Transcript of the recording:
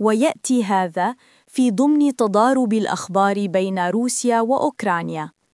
ويأتي هذا في ضمن تضارب الأخبار بين روسيا وأوكرانيا.